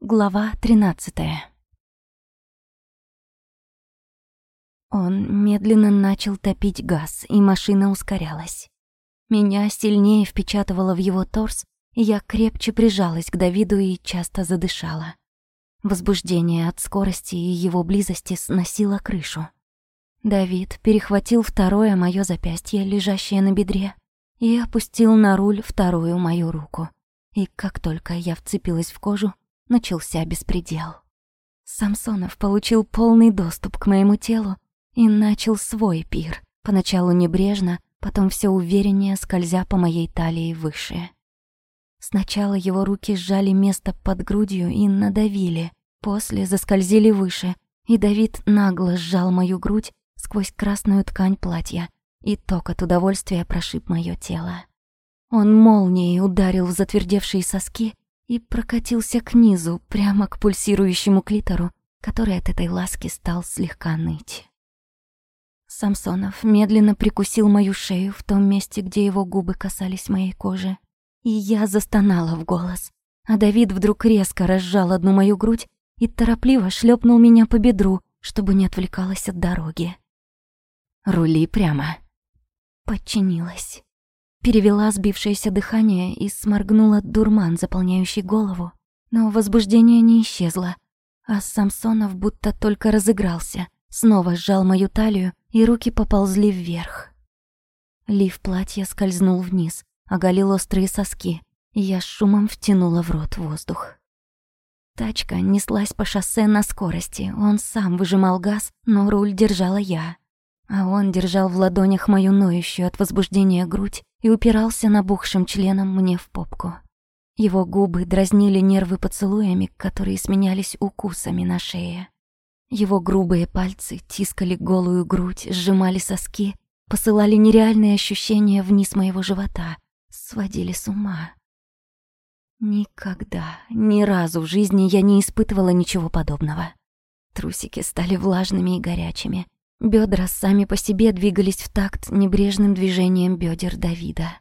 Глава тринадцатая. Он медленно начал топить газ, и машина ускорялась. Меня сильнее впечатывало в его торс, и я крепче прижалась к Давиду и часто задышала. Возбуждение от скорости и его близости сносило крышу. Давид перехватил второе моё запястье, лежащее на бедре, и опустил на руль вторую мою руку. И как только я вцепилась в кожу, начался беспредел. Самсонов получил полный доступ к моему телу и начал свой пир, поначалу небрежно, потом все увереннее скользя по моей талии выше. Сначала его руки сжали место под грудью и надавили, после заскользили выше, и Давид нагло сжал мою грудь сквозь красную ткань платья, и ток от удовольствия прошиб моё тело. Он молнией ударил в затвердевшие соски и прокатился к низу, прямо к пульсирующему клитору, который от этой ласки стал слегка ныть. Самсонов медленно прикусил мою шею в том месте, где его губы касались моей кожи, и я застонала в голос. А Давид вдруг резко разжал одну мою грудь и торопливо шлепнул меня по бедру, чтобы не отвлекалась от дороги. «Рули прямо». Подчинилась перевела сбившееся дыхание и сморгнула дурман, заполняющий голову. Но возбуждение не исчезло, а Самсонов будто только разыгрался, снова сжал мою талию, и руки поползли вверх. Лиф платья скользнул вниз, оголил острые соски, и я шумом втянула в рот воздух. Тачка неслась по шоссе на скорости, он сам выжимал газ, но руль держала я. А он держал в ладонях мою ноющую от возбуждения грудь и упирался набухшим членом мне в попку. Его губы дразнили нервы поцелуями, которые сменялись укусами на шее. Его грубые пальцы тискали голую грудь, сжимали соски, посылали нереальные ощущения вниз моего живота, сводили с ума. Никогда, ни разу в жизни я не испытывала ничего подобного. Трусики стали влажными и горячими, Бедра сами по себе двигались в такт небрежным движением бедер Давида.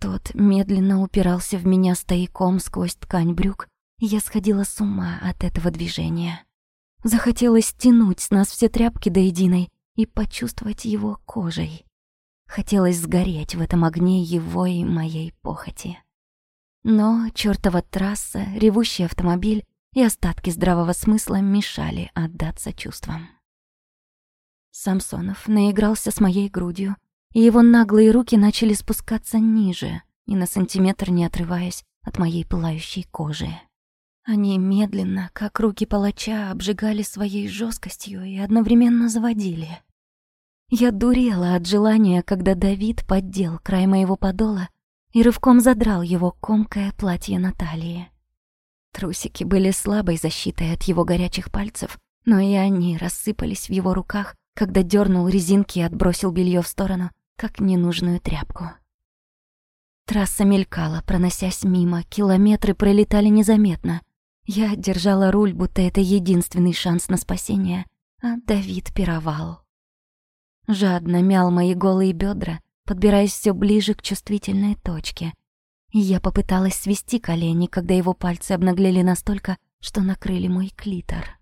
Тот медленно упирался в меня стояком сквозь ткань брюк, и я сходила с ума от этого движения. Захотелось стянуть с нас все тряпки до единой и почувствовать его кожей. Хотелось сгореть в этом огне его и моей похоти. Но чертова трасса, ревущий автомобиль и остатки здравого смысла мешали отдаться чувствам. Самсонов наигрался с моей грудью, и его наглые руки начали спускаться ниже, и на сантиметр не отрываясь от моей пылающей кожи. Они медленно, как руки палача, обжигали своей жесткостью и одновременно заводили. Я дурела от желания, когда Давид поддел край моего подола и рывком задрал его комкое платье Натальи. Трусики были слабой защитой от его горячих пальцев, но и они рассыпались в его руках, когда дернул резинки и отбросил белье в сторону, как ненужную тряпку. Трасса мелькала, проносясь мимо, километры пролетали незаметно. Я держала руль, будто это единственный шанс на спасение, а Давид пировал. Жадно мял мои голые бедра, подбираясь все ближе к чувствительной точке. Я попыталась свести колени, когда его пальцы обнаглели настолько, что накрыли мой клитор.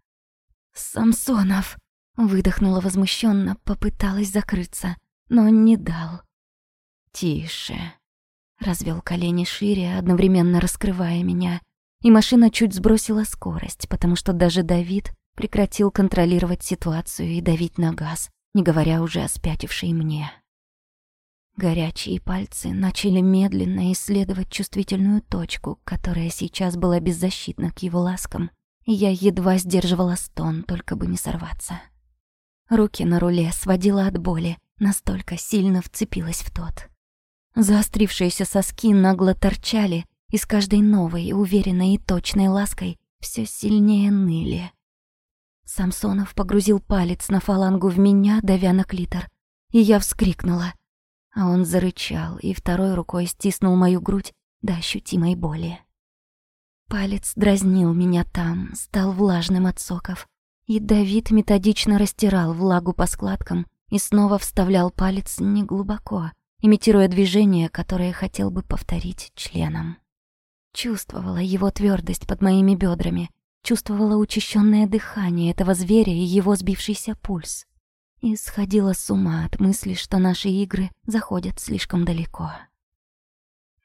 «Самсонов!» Выдохнула возмущенно, попыталась закрыться, но не дал. «Тише», — развел колени шире, одновременно раскрывая меня, и машина чуть сбросила скорость, потому что даже Давид прекратил контролировать ситуацию и давить на газ, не говоря уже о спятившей мне. Горячие пальцы начали медленно исследовать чувствительную точку, которая сейчас была беззащитна к его ласкам, и я едва сдерживала стон, только бы не сорваться. Руки на руле сводила от боли, настолько сильно вцепилась в тот. Заострившиеся соски нагло торчали, и с каждой новой, уверенной и точной лаской все сильнее ныли. Самсонов погрузил палец на фалангу в меня, давя на клитор, и я вскрикнула. А он зарычал и второй рукой стиснул мою грудь до ощутимой боли. Палец дразнил меня там, стал влажным от соков, и Давид методично растирал влагу по складкам и снова вставлял палец неглубоко, имитируя движение, которое хотел бы повторить членом. Чувствовала его твердость под моими бедрами, чувствовала учащенное дыхание этого зверя и его сбившийся пульс. И сходила с ума от мысли, что наши игры заходят слишком далеко.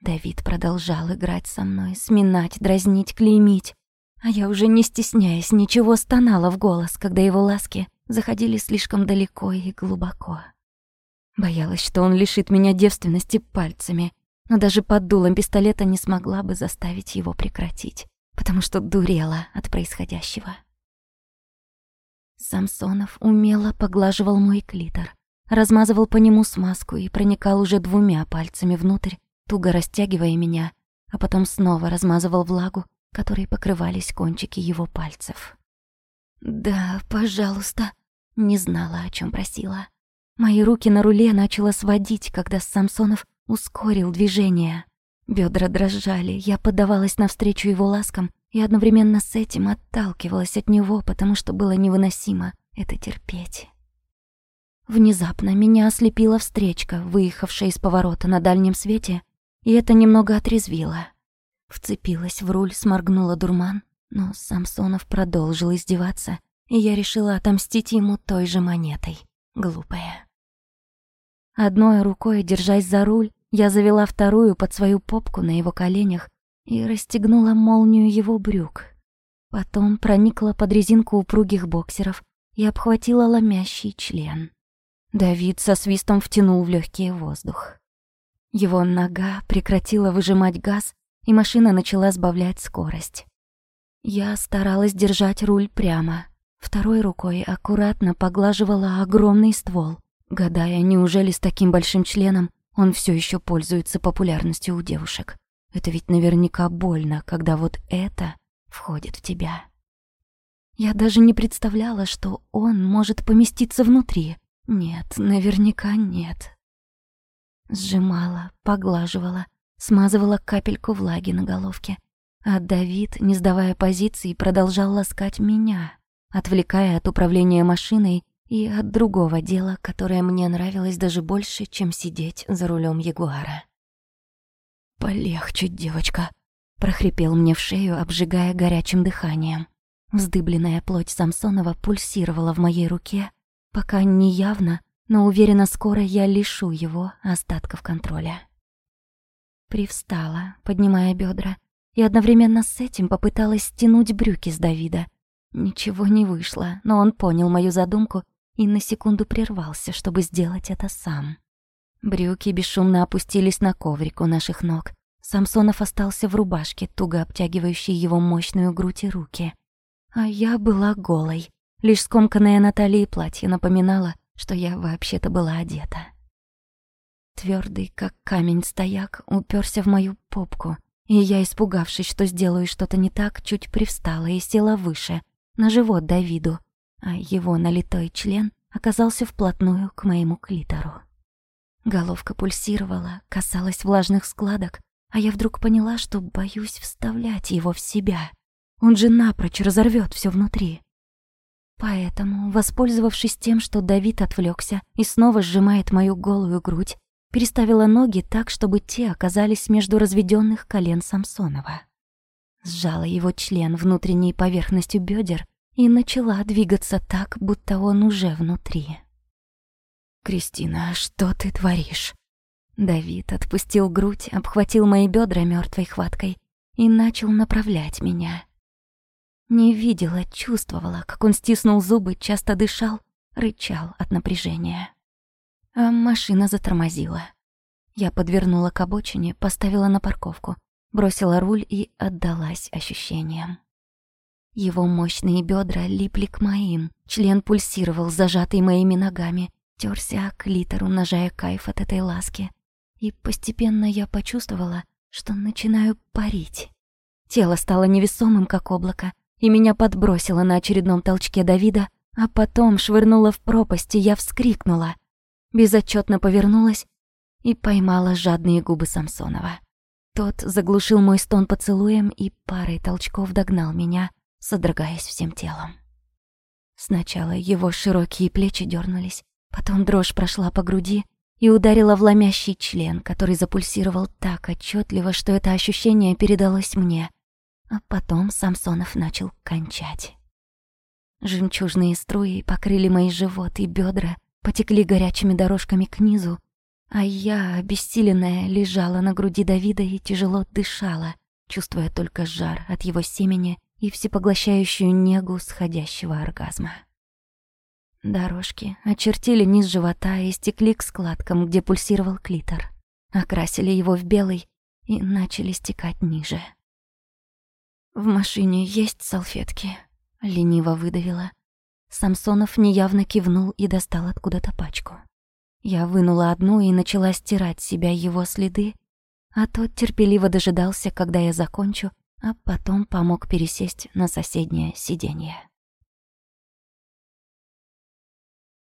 Давид продолжал играть со мной, сминать, дразнить, клеймить. А я уже не стесняясь, ничего стонала в голос, когда его ласки заходили слишком далеко и глубоко. Боялась, что он лишит меня девственности пальцами, но даже под дулом пистолета не смогла бы заставить его прекратить потому что дурела от происходящего. Самсонов умело поглаживал мой клитор, размазывал по нему смазку и проникал уже двумя пальцами внутрь, туго растягивая меня, а потом снова размазывал влагу, которой покрывались кончики его пальцев. «Да, пожалуйста», — не знала, о чем просила. Мои руки на руле начало сводить, когда Самсонов ускорил движение. Бедра дрожали, я поддавалась навстречу его ласкам и одновременно с этим отталкивалась от него, потому что было невыносимо это терпеть. Внезапно меня ослепила встречка, выехавшая из поворота на дальнем свете, и это немного отрезвило. Вцепилась в руль, сморгнула дурман, но Самсонов продолжил издеваться, и я решила отомстить ему той же монетой. Глупая. Одной рукой, держась за руль, я завела вторую под свою попку на его коленях и расстегнула молнию его брюк. Потом проникла под резинку упругих боксеров и обхватила ломящий член. Давид со свистом втянул в легкий воздух. Его нога прекратила выжимать газ, и машина начала сбавлять скорость. Я старалась держать руль прямо. Второй рукой аккуратно поглаживала огромный ствол, гадая, неужели с таким большим членом он все еще пользуется популярностью у девушек. Это ведь наверняка больно, когда вот это входит в тебя. Я даже не представляла, что он может поместиться внутри. Нет, наверняка нет. Сжимала, поглаживала, смазывала капельку влаги на головке. А Давид, не сдавая позиции, продолжал ласкать меня, отвлекая от управления машиной и от другого дела, которое мне нравилось даже больше, чем сидеть за рулем Ягуара. «Полегче, девочка», — прохрипел мне в шею, обжигая горячим дыханием. Вздыбленная плоть Самсонова пульсировала в моей руке, пока неявно, но уверенно скоро я лишу его остатков контроля. Привстала, поднимая бедра, и одновременно с этим попыталась стянуть брюки с Давида. Ничего не вышло, но он понял мою задумку и на секунду прервался, чтобы сделать это сам. Брюки бесшумно опустились на коврик у наших ног. Самсонов остался в рубашке, туго обтягивающей его мощную грудь и руки. А я была голой. Лишь скомканное на талии платье напоминало, что я вообще-то была одета. Твердый, как камень стояк, уперся в мою попку, и я, испугавшись, что сделаю что-то не так, чуть привстала и села выше, на живот Давиду, а его налитой член оказался вплотную к моему клитору. Головка пульсировала, касалась влажных складок, а я вдруг поняла, что боюсь вставлять его в себя. Он же напрочь разорвет все внутри. Поэтому, воспользовавшись тем, что Давид отвлекся и снова сжимает мою голую грудь, переставила ноги так, чтобы те оказались между разведенных колен Самсонова. Сжала его член внутренней поверхностью бедер и начала двигаться так, будто он уже внутри. «Кристина, что ты творишь?» Давид отпустил грудь, обхватил мои бедра мертвой хваткой и начал направлять меня. Не видела, чувствовала, как он стиснул зубы, часто дышал, рычал от напряжения. А машина затормозила. Я подвернула к обочине, поставила на парковку, бросила руль и отдалась ощущениям. Его мощные бедра липли к моим, член пульсировал, зажатый моими ногами, терся о клитор, умножая кайф от этой ласки. И постепенно я почувствовала, что начинаю парить. Тело стало невесомым, как облако, и меня подбросило на очередном толчке Давида, а потом швырнуло в пропасть, и я вскрикнула. Безотчетно повернулась и поймала жадные губы Самсонова. Тот заглушил мой стон поцелуем и парой толчков догнал меня, содрогаясь всем телом. Сначала его широкие плечи дернулись, потом дрожь прошла по груди и ударила в ломящий член, который запульсировал так отчетливо, что это ощущение передалось мне. А потом Самсонов начал кончать. Жемчужные струи покрыли мои живот и бедра, потекли горячими дорожками к низу, а я, обессиленная, лежала на груди Давида и тяжело дышала, чувствуя только жар от его семени и всепоглощающую негу сходящего оргазма. Дорожки очертили низ живота и стекли к складкам, где пульсировал клитор. Окрасили его в белый и начали стекать ниже. «В машине есть салфетки?» — лениво выдавила. Самсонов неявно кивнул и достал откуда-то пачку. Я вынула одну и начала стирать себя его следы, а тот терпеливо дожидался, когда я закончу, а потом помог пересесть на соседнее сиденье.